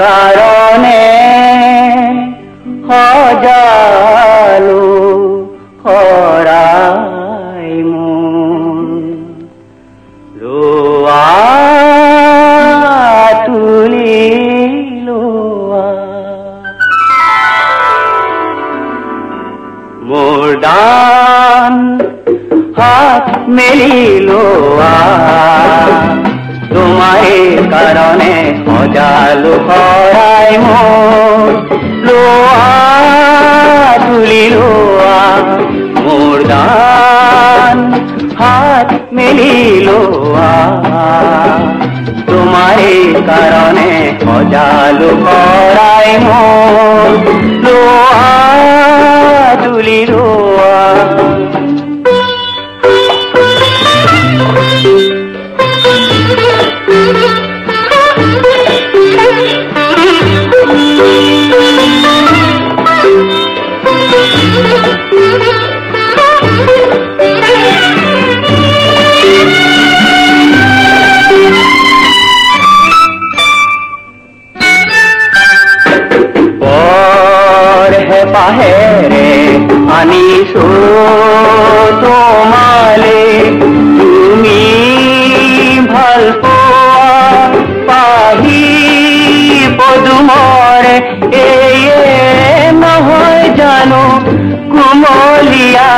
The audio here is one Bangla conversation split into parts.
কারণে হজালো হরাই লোয়া তুলি লোয়া। মোর ডান হাত মেলিল তোমায় কারণে অজালু হরাই মোর লোয়া তুলি লোয়া মোর দান হাত মেলিল তোমার কারণে অজালু হরাই মোর আনিছো তোমালে, তুমি ভালো পোৱা পাহি পদুমৰে এয়ে নহয় জানো কুমলীয়া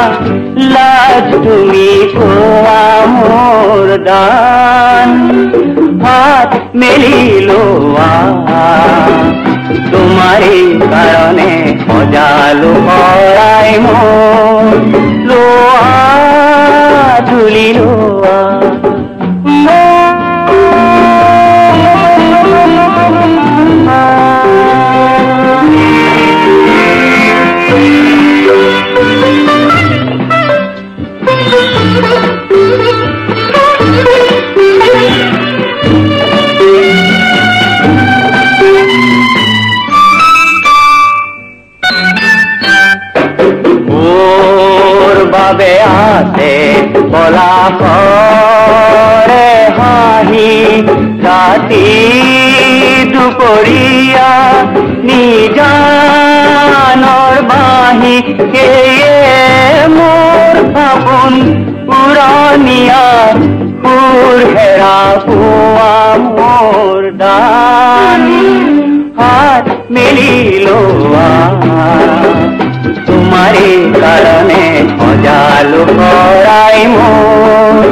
লাজ, তুমি কোৱা মোৰ দান। হাত মেলি লোৱা তোমারই কারণে অজালো করাই মোর লোয়া ওর আসে বলা করে হাহি? রাতি দুপরিয়া নিজানর বাহি সেয়ে তোমারই কারণে সজালো করাই মোর।